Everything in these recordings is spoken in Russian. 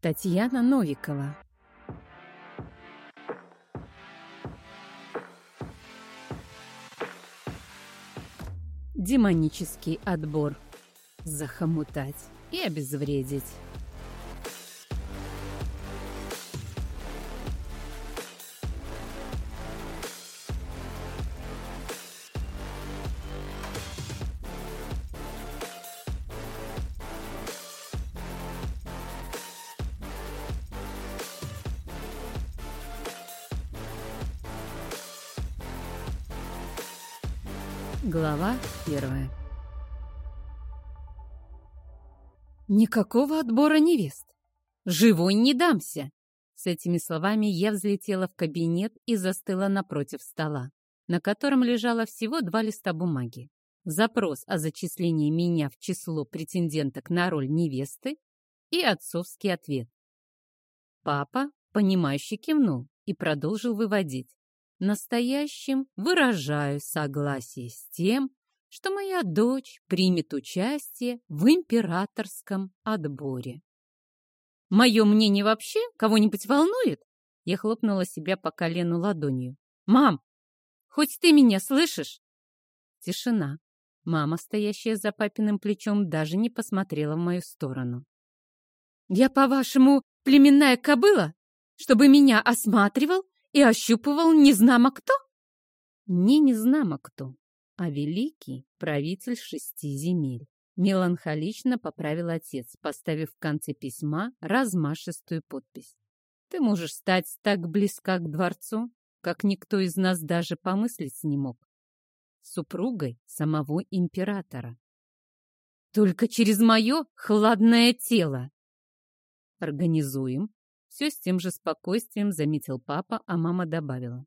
Татьяна Новикова. Демонический отбор. Захомутать и обезвредить. Глава первая Никакого отбора невест. Живой не дамся. С этими словами я взлетела в кабинет и застыла напротив стола, на котором лежало всего два листа бумаги. Запрос о зачислении меня в число претенденток на роль невесты и отцовский ответ. Папа, понимающе кивнул и продолжил выводить настоящим выражаю согласие с тем, что моя дочь примет участие в императорском отборе. Мое мнение вообще кого-нибудь волнует? Я хлопнула себя по колену ладонью. «Мам, хоть ты меня слышишь?» Тишина. Мама, стоящая за папиным плечом, даже не посмотрела в мою сторону. «Я, по-вашему, племенная кобыла, чтобы меня осматривал и ощупывал незнамо кто? Не незнамо кто, а великий правитель шести земель. Меланхолично поправил отец, поставив в конце письма размашистую подпись. Ты можешь стать так близка к дворцу, как никто из нас даже помыслить не мог. Супругой самого императора. Только через мое хладное тело. Организуем все с тем же спокойствием заметил папа, а мама добавила.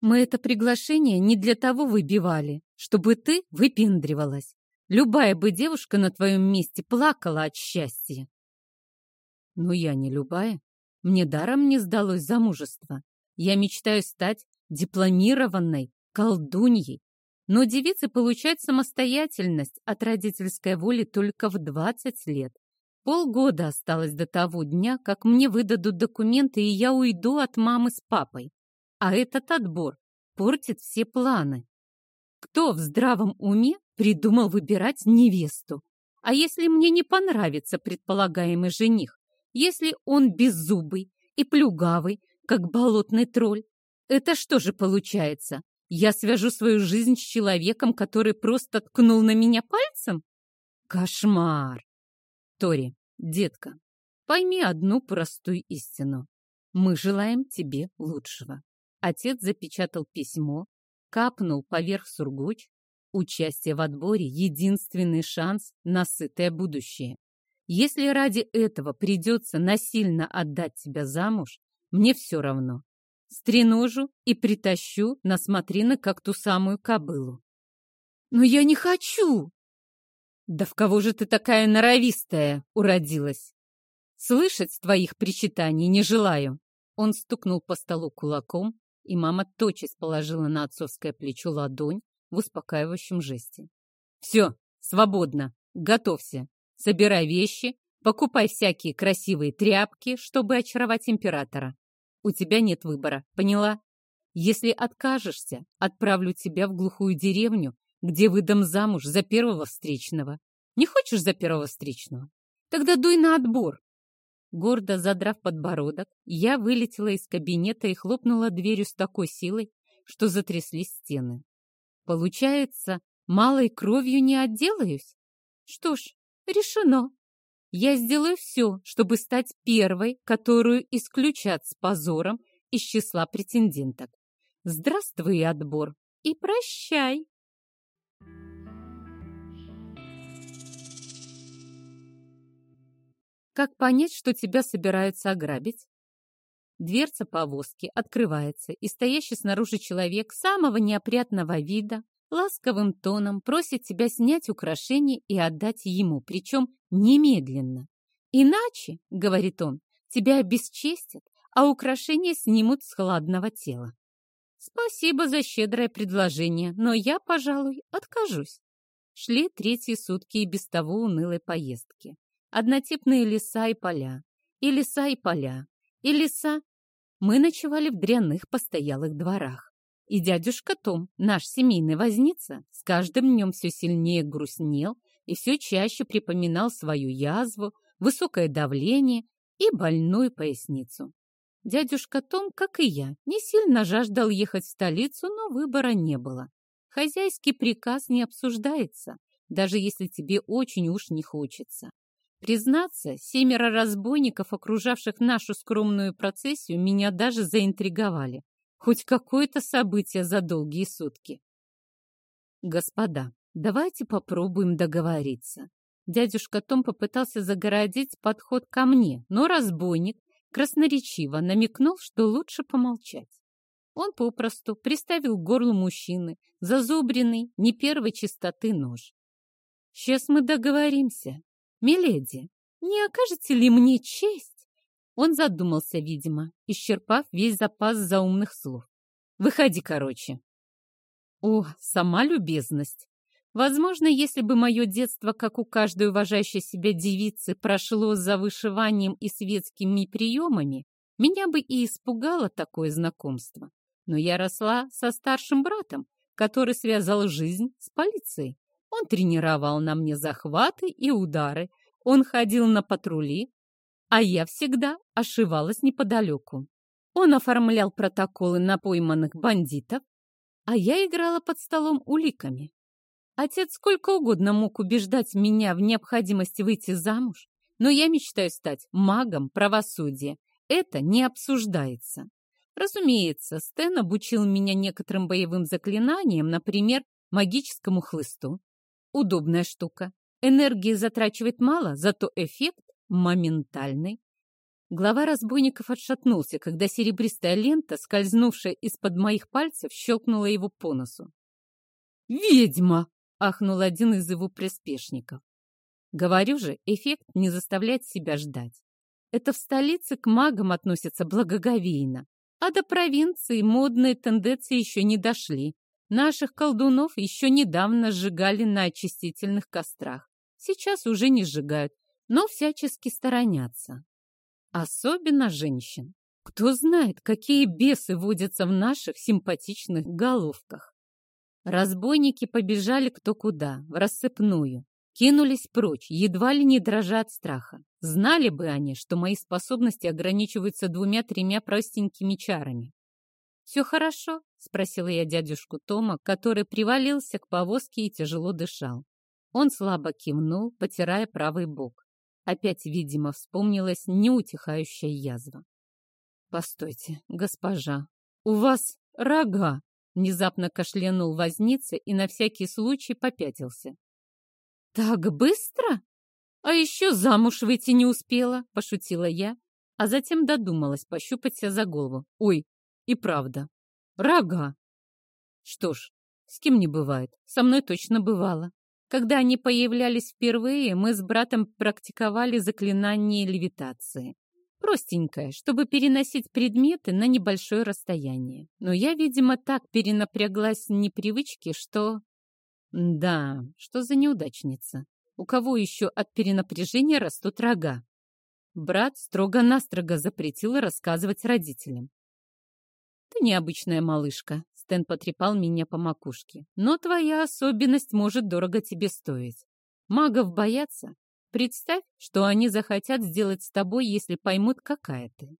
«Мы это приглашение не для того выбивали, чтобы ты выпендривалась. Любая бы девушка на твоем месте плакала от счастья». «Но я не любая. Мне даром не сдалось замужество. Я мечтаю стать дипломированной колдуньей. Но девицы получают самостоятельность от родительской воли только в 20 лет. Полгода осталось до того дня, как мне выдадут документы, и я уйду от мамы с папой. А этот отбор портит все планы. Кто в здравом уме придумал выбирать невесту? А если мне не понравится предполагаемый жених? Если он беззубый и плюгавый, как болотный тролль? Это что же получается? Я свяжу свою жизнь с человеком, который просто ткнул на меня пальцем? Кошмар! Тори, детка, пойми одну простую истину. Мы желаем тебе лучшего. Отец запечатал письмо, капнул поверх сургуч. Участие в отборе — единственный шанс на сытое будущее. Если ради этого придется насильно отдать тебя замуж, мне все равно. Стреножу и притащу на смотрины, как ту самую кобылу. «Но я не хочу!» «Да в кого же ты такая норовистая уродилась? Слышать твоих причитаний не желаю!» Он стукнул по столу кулаком, и мама тотчас положила на отцовское плечо ладонь в успокаивающем жесте. «Все, свободно, готовься, собирай вещи, покупай всякие красивые тряпки, чтобы очаровать императора. У тебя нет выбора, поняла? Если откажешься, отправлю тебя в глухую деревню где выдам замуж за первого встречного. Не хочешь за первого встречного? Тогда дуй на отбор. Гордо задрав подбородок, я вылетела из кабинета и хлопнула дверью с такой силой, что затряслись стены. Получается, малой кровью не отделаюсь? Что ж, решено. Я сделаю все, чтобы стать первой, которую исключат с позором из числа претенденток. Здравствуй, отбор, и прощай. Как понять, что тебя собираются ограбить? Дверца повозки открывается, и стоящий снаружи человек самого неопрятного вида ласковым тоном просит тебя снять украшение и отдать ему, причем немедленно. «Иначе, — говорит он, — тебя обесчестят, а украшения снимут с хладного тела». Спасибо за щедрое предложение, но я, пожалуй, откажусь. Шли третьи сутки и без того унылой поездки. Однотипные леса и поля, и леса, и поля, и леса. Мы ночевали в дрянных постоялых дворах. И дядюшка Том, наш семейный возница, с каждым днем все сильнее грустнел и все чаще припоминал свою язву, высокое давление и больную поясницу. Дядюшка Том, как и я, не сильно жаждал ехать в столицу, но выбора не было. Хозяйский приказ не обсуждается, даже если тебе очень уж не хочется. Признаться, семеро разбойников, окружавших нашу скромную процессию, меня даже заинтриговали. Хоть какое-то событие за долгие сутки. Господа, давайте попробуем договориться. Дядюшка Том попытался загородить подход ко мне, но разбойник красноречиво намекнул, что лучше помолчать. Он попросту приставил к горлу мужчины зазубренный, не первой чистоты нож. «Сейчас мы договоримся. Миледи, не окажете ли мне честь?» Он задумался, видимо, исчерпав весь запас заумных слов. «Выходи, короче». О, сама любезность. Возможно, если бы мое детство, как у каждой уважающей себя девицы, прошло за вышиванием и светскими приемами, меня бы и испугало такое знакомство. Но я росла со старшим братом, который связал жизнь с полицией. Он тренировал на мне захваты и удары, он ходил на патрули, а я всегда ошивалась неподалеку. Он оформлял протоколы на пойманных бандитов, а я играла под столом уликами. Отец сколько угодно мог убеждать меня в необходимости выйти замуж, но я мечтаю стать магом правосудия. Это не обсуждается. Разумеется, Стэн обучил меня некоторым боевым заклинаниям, например, магическому хлысту. Удобная штука. Энергии затрачивает мало, зато эффект моментальный. Глава разбойников отшатнулся, когда серебристая лента, скользнувшая из-под моих пальцев, щелкнула его по носу. «Ведьма!» — ахнул один из его приспешников. Говорю же, эффект не заставляет себя ждать. Это в столице к магам относятся благоговейно, а до провинции модные тенденции еще не дошли. Наших колдунов еще недавно сжигали на очистительных кострах. Сейчас уже не сжигают, но всячески сторонятся. Особенно женщин. Кто знает, какие бесы водятся в наших симпатичных головках. Разбойники побежали кто куда, в рассыпную. Кинулись прочь, едва ли не дрожа от страха. Знали бы они, что мои способности ограничиваются двумя-тремя простенькими чарами. «Все хорошо?» — спросила я дядюшку Тома, который привалился к повозке и тяжело дышал. Он слабо кивнул, потирая правый бок. Опять, видимо, вспомнилась неутихающая язва. «Постойте, госпожа, у вас рога!» Внезапно кашлянул возница и на всякий случай попятился. «Так быстро? А еще замуж выйти не успела!» — пошутила я, а затем додумалась пощупать себя за голову. «Ой, и правда, рога!» Что ж, с кем не бывает, со мной точно бывало. Когда они появлялись впервые, мы с братом практиковали заклинание левитации. Простенькое, чтобы переносить предметы на небольшое расстояние. Но я, видимо, так перенапряглась непривычки, что... Да, что за неудачница? У кого еще от перенапряжения растут рога? Брат строго-настрого запретил рассказывать родителям. Ты необычная малышка, Стэн потрепал меня по макушке. Но твоя особенность может дорого тебе стоить. Магов боятся, Представь, что они захотят сделать с тобой, если поймут, какая ты.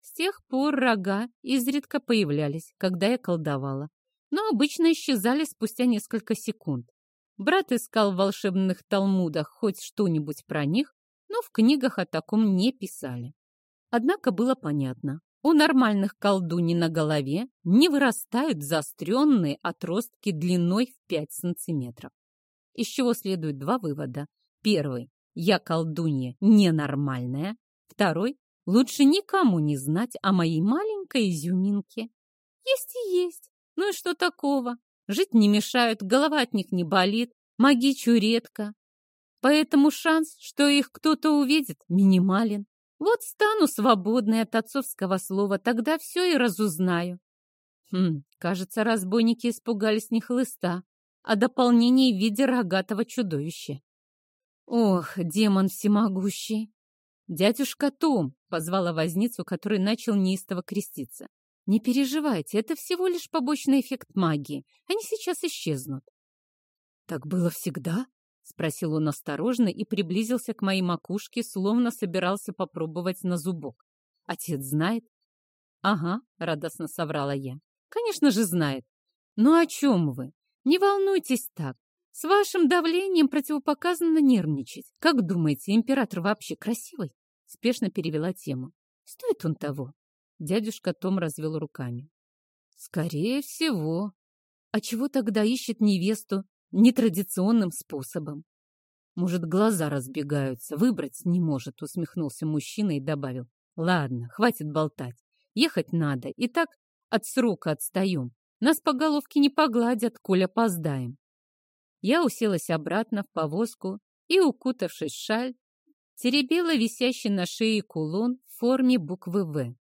С тех пор рога изредка появлялись, когда я колдовала, но обычно исчезали спустя несколько секунд. Брат искал в волшебных талмудах хоть что-нибудь про них, но в книгах о таком не писали. Однако было понятно, у нормальных колдуней на голове не вырастают заостренные отростки длиной в 5 сантиметров. Из чего следует два вывода. Первый. Я колдунья ненормальная. Второй, лучше никому не знать о моей маленькой изюминке. Есть и есть. Ну и что такого? Жить не мешают, голова от них не болит, магичу редко. Поэтому шанс, что их кто-то увидит, минимален. Вот стану свободной от отцовского слова, тогда все и разузнаю. Хм, кажется, разбойники испугались не хлыста, а дополнений в виде рогатого чудовища. Ох, демон всемогущий! «Дядюшка Том!» — позвала возницу, который начал неистово креститься. «Не переживайте, это всего лишь побочный эффект магии. Они сейчас исчезнут». «Так было всегда?» — спросил он осторожно и приблизился к моей макушке, словно собирался попробовать на зубок. «Отец знает?» «Ага», — радостно соврала я. «Конечно же знает. Ну о чем вы? Не волнуйтесь так. С вашим давлением противопоказано нервничать. Как думаете, император вообще красивый? Спешно перевела тему. Стоит он того? Дядюшка Том развел руками. Скорее всего. А чего тогда ищет невесту нетрадиционным способом? Может, глаза разбегаются, выбрать не может, усмехнулся мужчина и добавил. Ладно, хватит болтать. Ехать надо, и так от срока отстаем. Нас по головке не погладят, коль опоздаем. Я уселась обратно в повозку и, укутавшись в шаль, теребила висящий на шее кулон в форме буквы «В».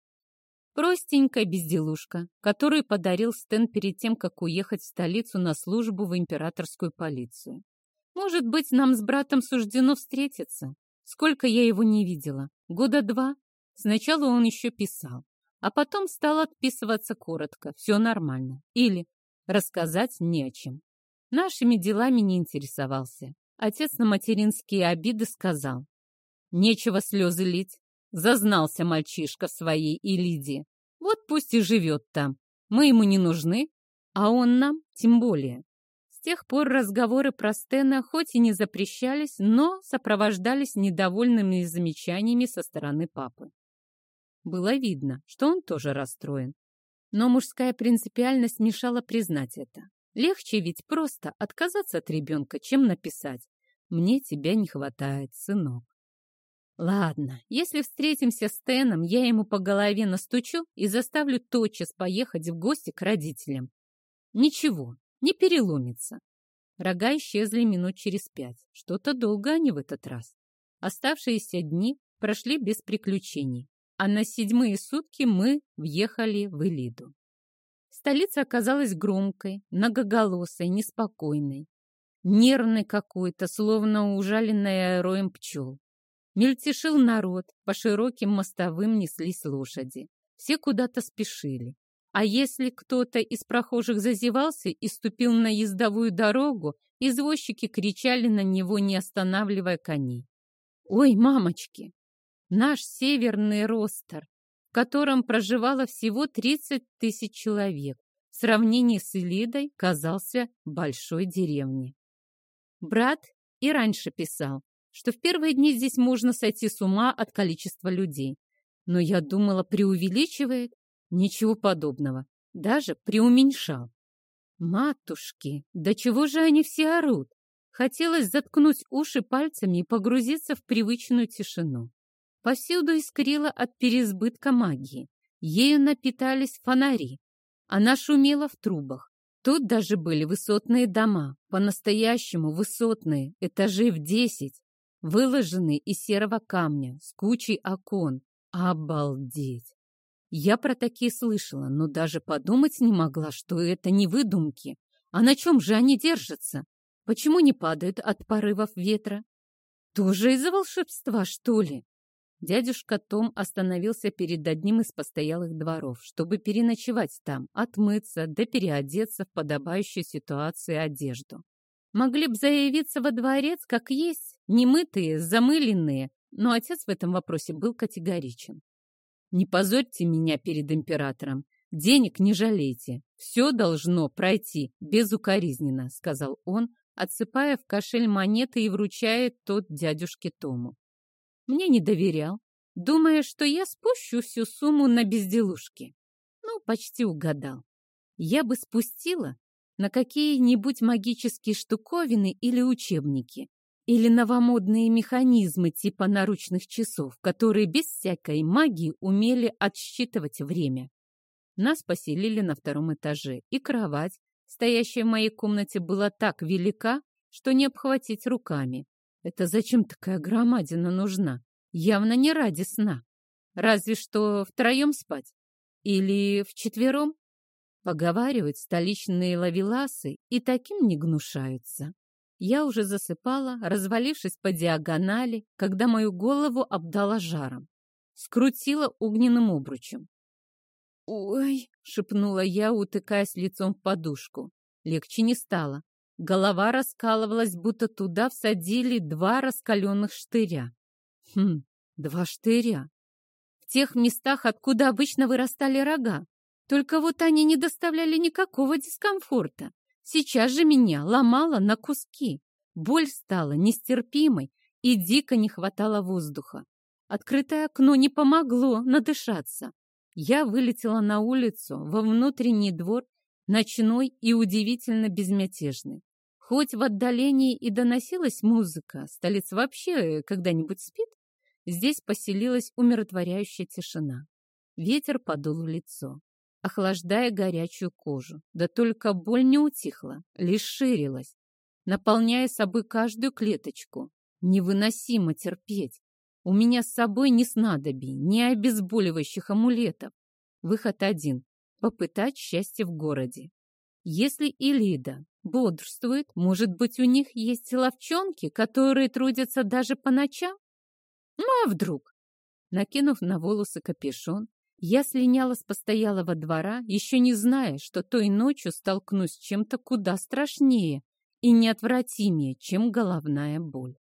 Простенькая безделушка, которую подарил Стэн перед тем, как уехать в столицу на службу в императорскую полицию. Может быть, нам с братом суждено встретиться. Сколько я его не видела? Года два? Сначала он еще писал, а потом стал отписываться коротко. Все нормально. Или рассказать не о чем. Нашими делами не интересовался. Отец на материнские обиды сказал. Нечего слезы лить. Зазнался мальчишка в своей Элиде. Вот пусть и живет там. Мы ему не нужны, а он нам тем более. С тех пор разговоры про Стена хоть и не запрещались, но сопровождались недовольными замечаниями со стороны папы. Было видно, что он тоже расстроен. Но мужская принципиальность мешала признать это. Легче ведь просто отказаться от ребенка, чем написать «Мне тебя не хватает, сынок». Ладно, если встретимся с Теном, я ему по голове настучу и заставлю тотчас поехать в гости к родителям. Ничего, не переломится. Рога исчезли минут через пять. Что-то долго они в этот раз. Оставшиеся дни прошли без приключений, а на седьмые сутки мы въехали в Элиду. Столица оказалась громкой, многоголосой, неспокойной, нервной какой-то, словно ужаленная роем пчел. Мельтешил народ, по широким мостовым неслись лошади. Все куда-то спешили. А если кто-то из прохожих зазевался и ступил на ездовую дорогу, извозчики кричали на него, не останавливая коней. «Ой, мамочки! Наш северный ростер! Котором проживало всего 30 тысяч человек, в сравнении с Элидой казался большой деревней. Брат и раньше писал, что в первые дни здесь можно сойти с ума от количества людей. Но я думала, преувеличивает. Ничего подобного. Даже преуменьшал. Матушки, да чего же они все орут? Хотелось заткнуть уши пальцами и погрузиться в привычную тишину. Повсюду искрило от переизбытка магии. Ею напитались фонари. Она шумела в трубах. Тут даже были высотные дома, по-настоящему высотные, этажей в десять, выложенные из серого камня, с кучей окон. Обалдеть! Я про такие слышала, но даже подумать не могла, что это не выдумки. А на чем же они держатся? Почему не падают от порывов ветра? Тоже из-за волшебства, что ли? Дядюшка Том остановился перед одним из постоялых дворов, чтобы переночевать там, отмыться да переодеться в подобающую ситуации одежду. Могли б заявиться во дворец, как есть, немытые, замыленные, но отец в этом вопросе был категоричен. «Не позорьте меня перед императором, денег не жалейте, все должно пройти безукоризненно», сказал он, отсыпая в кошель монеты и вручая тот дядюшке Тому. Мне не доверял, думая, что я спущу всю сумму на безделушки. Ну, почти угадал. Я бы спустила на какие-нибудь магические штуковины или учебники, или новомодные механизмы типа наручных часов, которые без всякой магии умели отсчитывать время. Нас поселили на втором этаже, и кровать, стоящая в моей комнате, была так велика, что не обхватить руками. Это зачем такая громадина нужна? Явно не ради сна. Разве что втроем спать. Или вчетвером. Поговаривают столичные лавеласы и таким не гнушаются. Я уже засыпала, развалившись по диагонали, когда мою голову обдала жаром. Скрутила огненным обручем. «Ой!» — шепнула я, утыкаясь лицом в подушку. Легче не стало. Голова раскалывалась, будто туда всадили два раскаленных штыря. Хм, два штыря. В тех местах, откуда обычно вырастали рога. Только вот они не доставляли никакого дискомфорта. Сейчас же меня ломало на куски. Боль стала нестерпимой, и дико не хватало воздуха. Открытое окно не помогло надышаться. Я вылетела на улицу, во внутренний двор, ночной и удивительно безмятежный. Хоть в отдалении и доносилась музыка, столица вообще когда-нибудь спит, здесь поселилась умиротворяющая тишина. Ветер подул в лицо охлаждая горячую кожу. Да только боль не утихла, лишь ширилась, наполняя собой каждую клеточку. Невыносимо терпеть. У меня с собой ни снадобий, ни обезболивающих амулетов. Выход один — попытать счастье в городе. Если Илида бодрствует, может быть, у них есть ловчонки, которые трудятся даже по ночам? Ну а вдруг? Накинув на волосы капюшон, я слиняла с постоялого двора, еще не зная, что той ночью столкнусь с чем-то куда страшнее и неотвратимее, чем головная боль.